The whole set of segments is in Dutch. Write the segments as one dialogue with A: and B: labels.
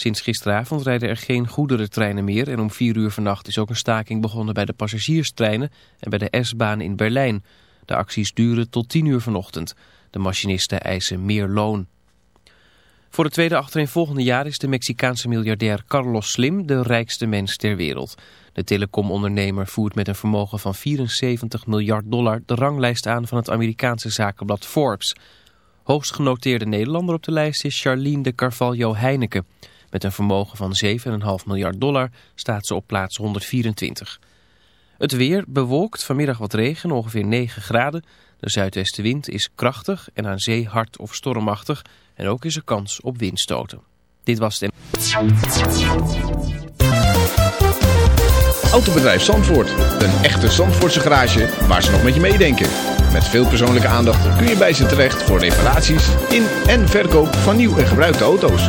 A: Sinds gisteravond rijden er geen goederentreinen meer en om vier uur vannacht is ook een staking begonnen bij de passagierstreinen en bij de S-baan in Berlijn. De acties duren tot tien uur vanochtend. De machinisten eisen meer loon. Voor het tweede achtereenvolgende jaar is de Mexicaanse miljardair Carlos Slim de rijkste mens ter wereld. De telecomondernemer voert met een vermogen van 74 miljard dollar de ranglijst aan van het Amerikaanse zakenblad Forbes. Hoogst genoteerde Nederlander op de lijst is Charlene de Carvalho Heineken. Met een vermogen van 7,5 miljard dollar staat ze op plaats 124. Het weer bewolkt, vanmiddag wat regen, ongeveer 9 graden. De zuidwestenwind is krachtig en aan zee hard of stormachtig. En ook is er kans op windstoten. Dit was het...
B: Autobedrijf Zandvoort. Een echte Zandvoortse garage waar ze nog met je meedenken. Met veel persoonlijke aandacht kun je bij ze terecht voor reparaties in en verkoop van nieuw en gebruikte auto's.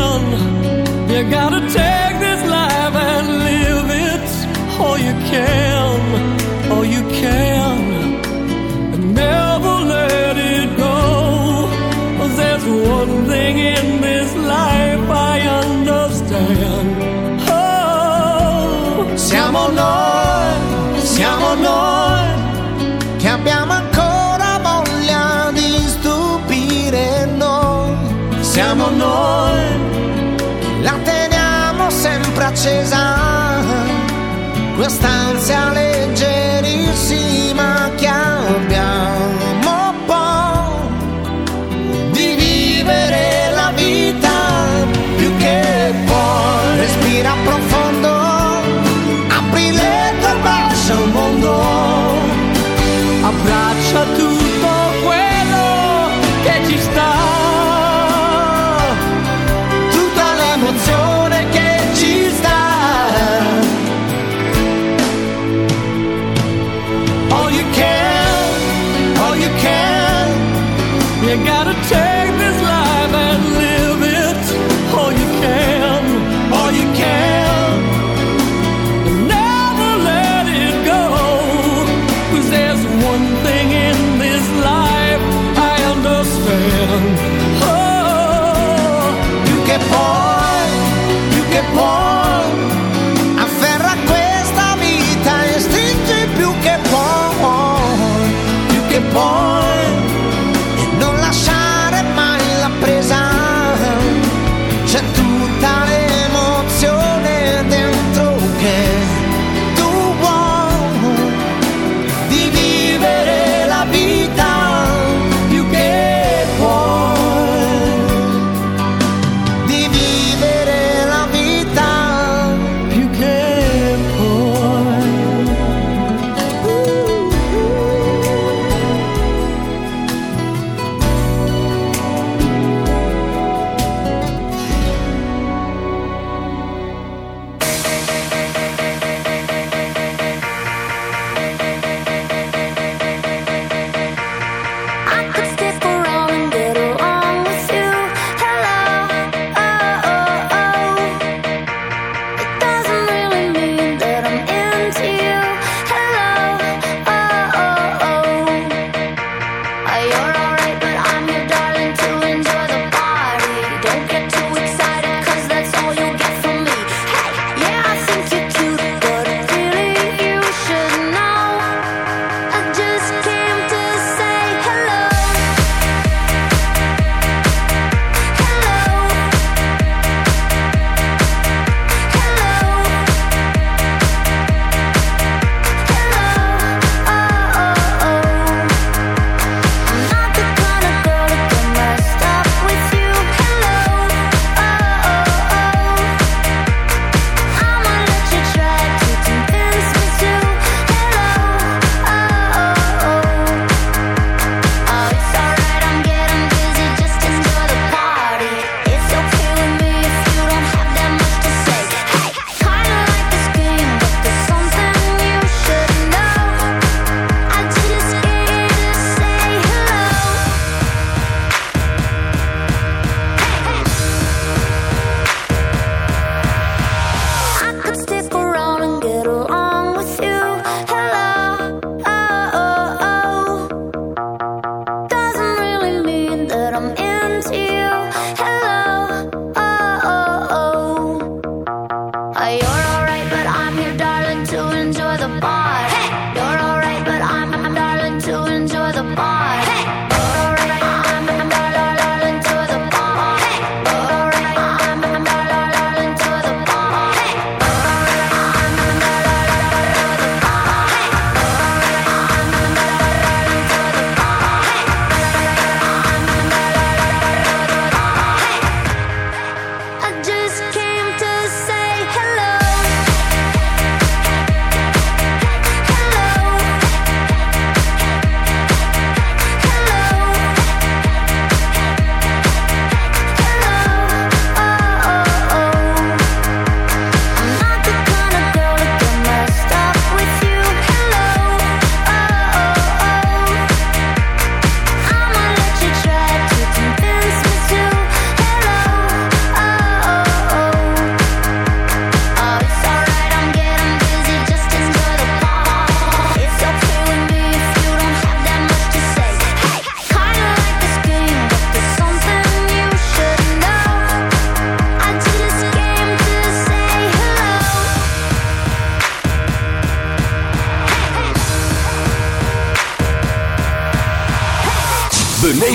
C: You gotta take this life and live it. All you can, all you can. And never let it go. there's one thing in this life I understand. Oh,
D: Siamo noi, siamo noi che abbiamo ancora voglia di stupire noi. Siamo noi, sempre accesa. Quest'ansia leggerissima che abbiamo you gotta
E: take.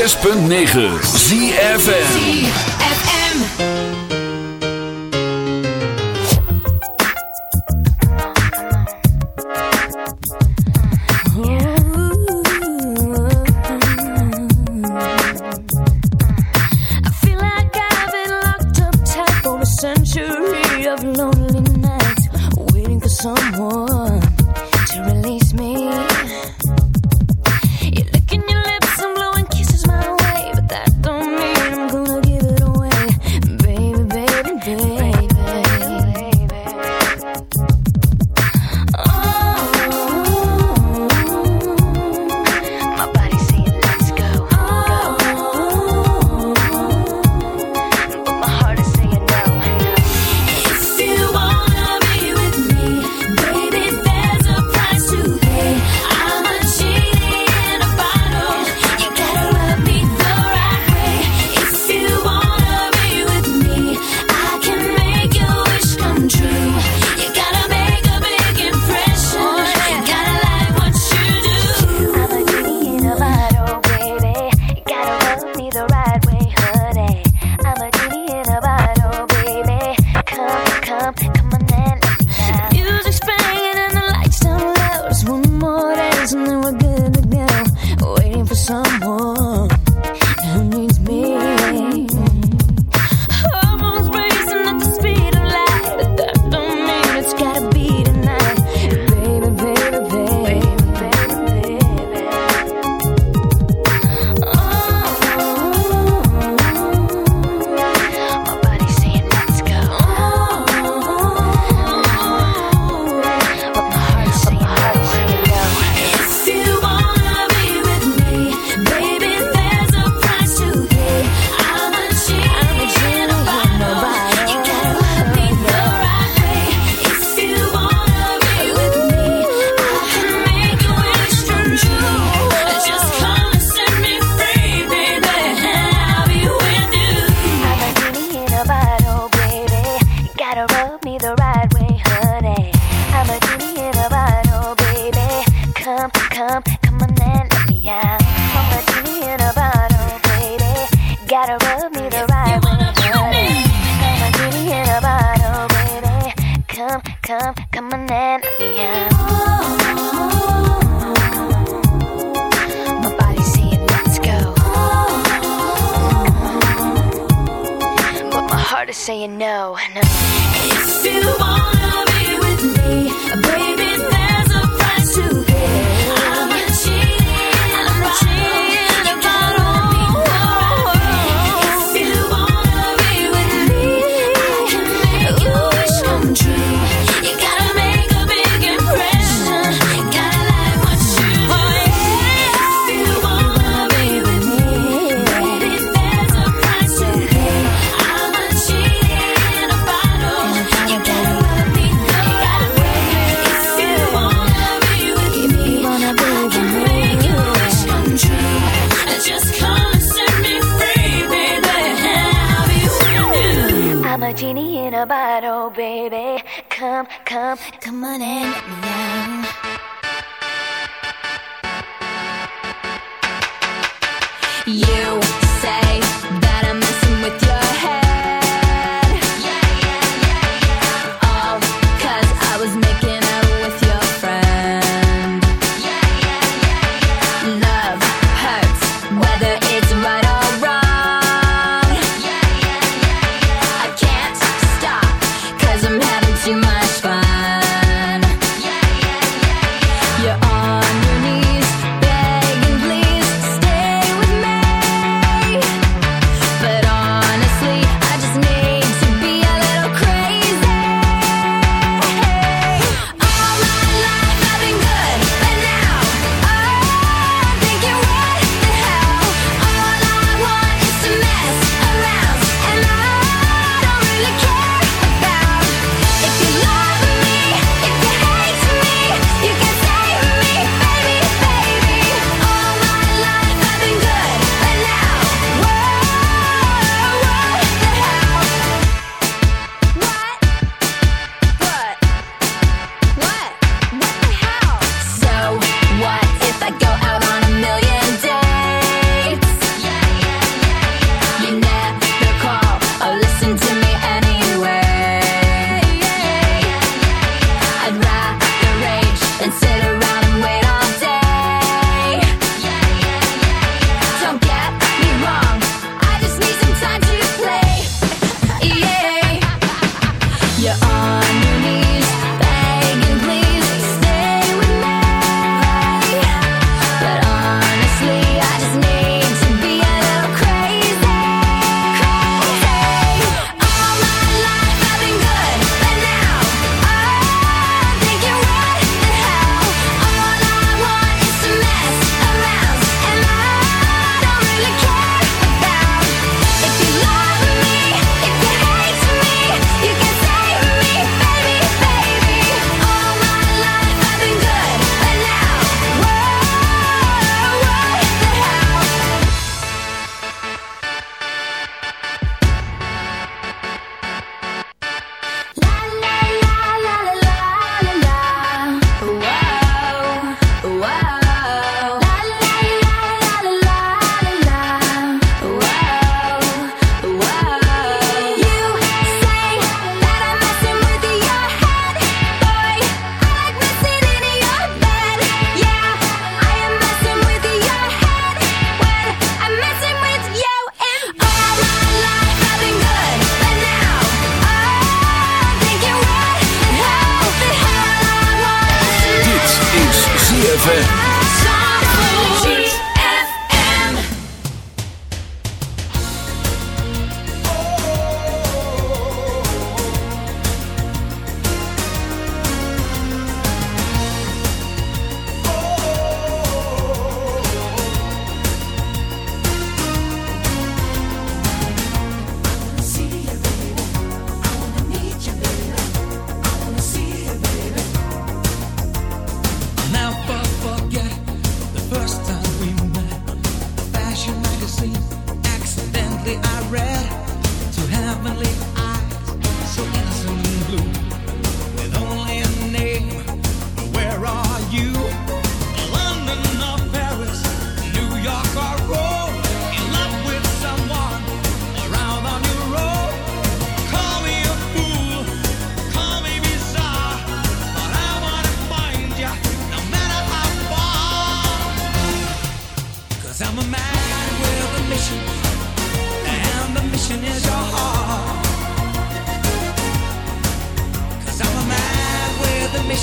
E: 106.9 ZFM.
F: century of lonely nights waiting for someone.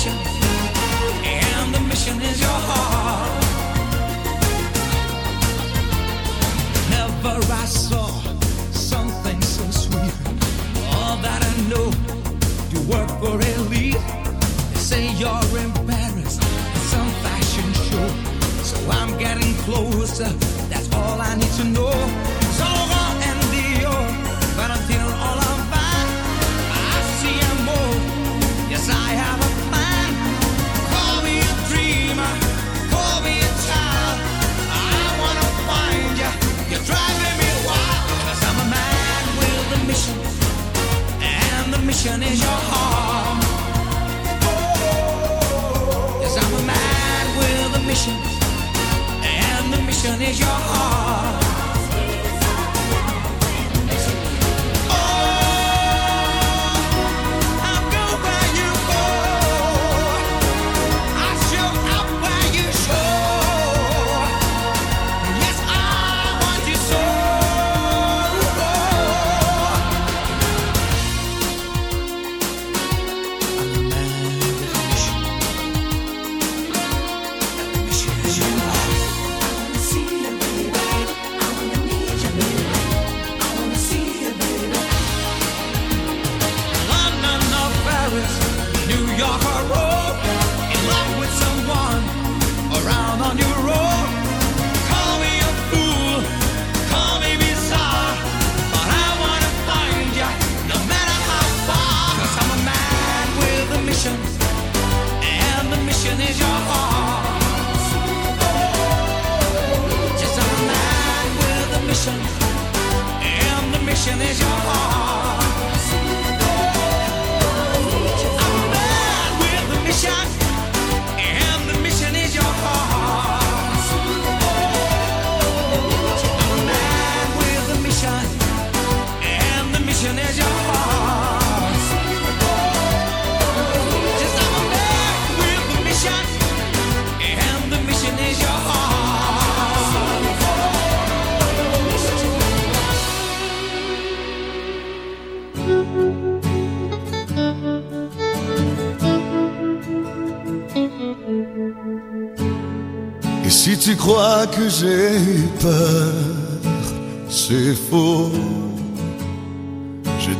G: Вася.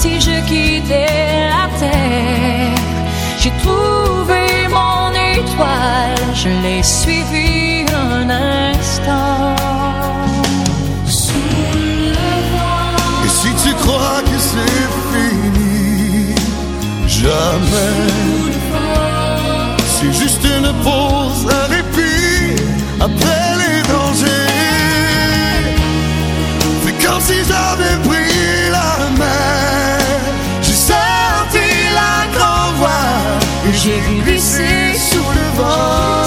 F: Si je quittais la terre. J'ai trouvé mon étoile, je l'ai suivi un instant.
G: Et si tu crois que c'est fini, jamais. C'est juste une pause, un répit après j'ai glissé sous le vent.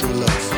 H: True love.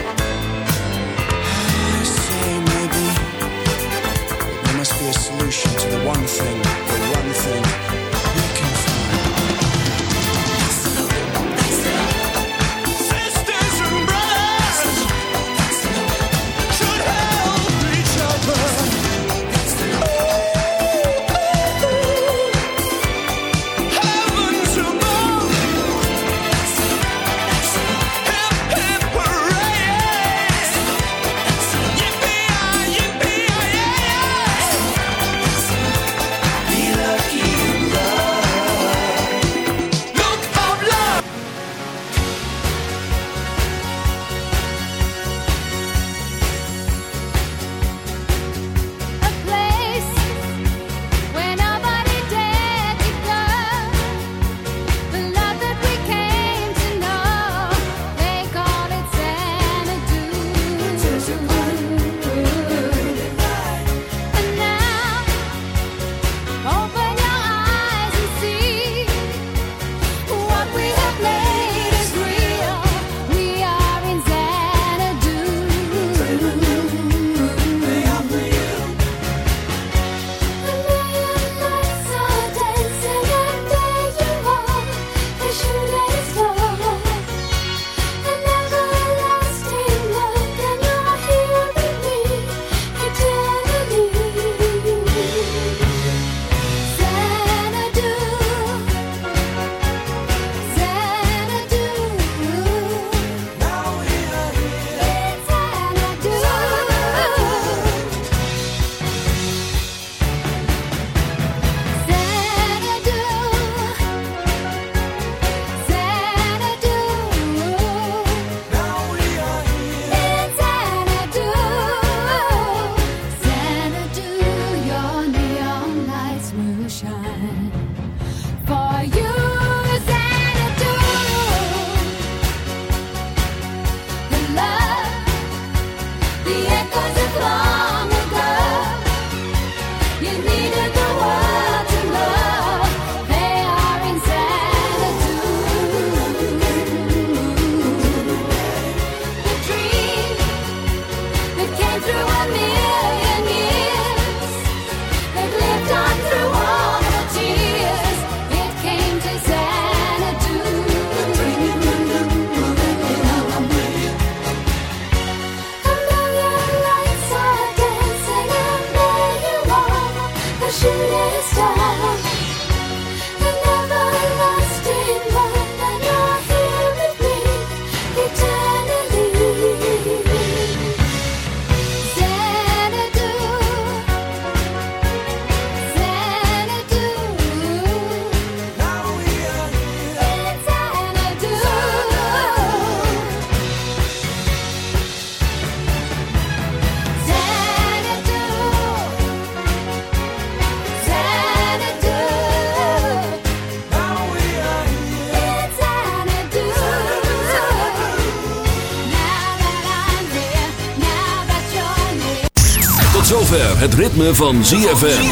E: Het ritme van ZFM.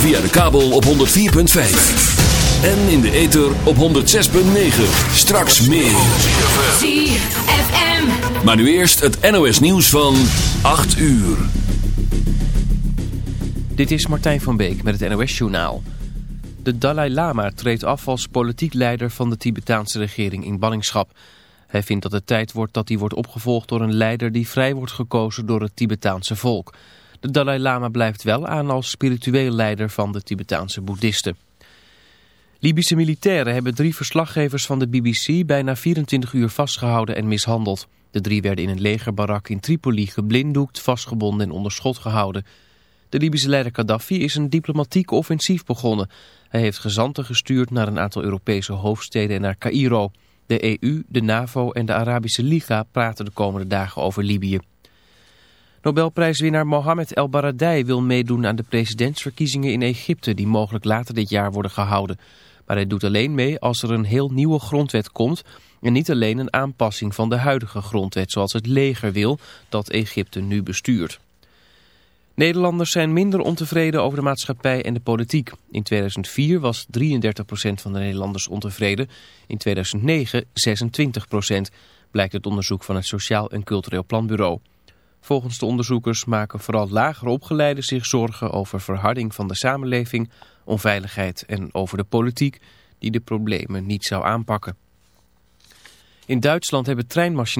E: Via de kabel op 104.5. En in de ether op 106.9. Straks meer.
I: ZFM.
E: Maar nu eerst het NOS nieuws van 8 uur.
A: Dit is Martijn van Beek met het NOS-journaal. De Dalai Lama treedt af als politiek leider van de Tibetaanse regering in ballingschap. Hij vindt dat het tijd wordt dat hij wordt opgevolgd door een leider die vrij wordt gekozen door het Tibetaanse volk. De Dalai Lama blijft wel aan als spiritueel leider van de Tibetaanse boeddhisten. Libische militairen hebben drie verslaggevers van de BBC bijna 24 uur vastgehouden en mishandeld. De drie werden in een legerbarak in Tripoli geblinddoekt, vastgebonden en onder schot gehouden. De Libische leider Gaddafi is een diplomatiek offensief begonnen. Hij heeft gezanten gestuurd naar een aantal Europese hoofdsteden en naar Cairo. De EU, de NAVO en de Arabische Liga praten de komende dagen over Libië. Nobelprijswinnaar Mohamed El Baradei wil meedoen aan de presidentsverkiezingen in Egypte... die mogelijk later dit jaar worden gehouden. Maar hij doet alleen mee als er een heel nieuwe grondwet komt... en niet alleen een aanpassing van de huidige grondwet zoals het leger wil dat Egypte nu bestuurt. Nederlanders zijn minder ontevreden over de maatschappij en de politiek. In 2004 was 33% van de Nederlanders ontevreden. In 2009 26%, blijkt uit onderzoek van het Sociaal en Cultureel Planbureau. Volgens de onderzoekers maken vooral lager opgeleiden zich zorgen over verharding van de samenleving, onveiligheid en over de politiek die de problemen niet zou aanpakken. In Duitsland hebben treinmachinisten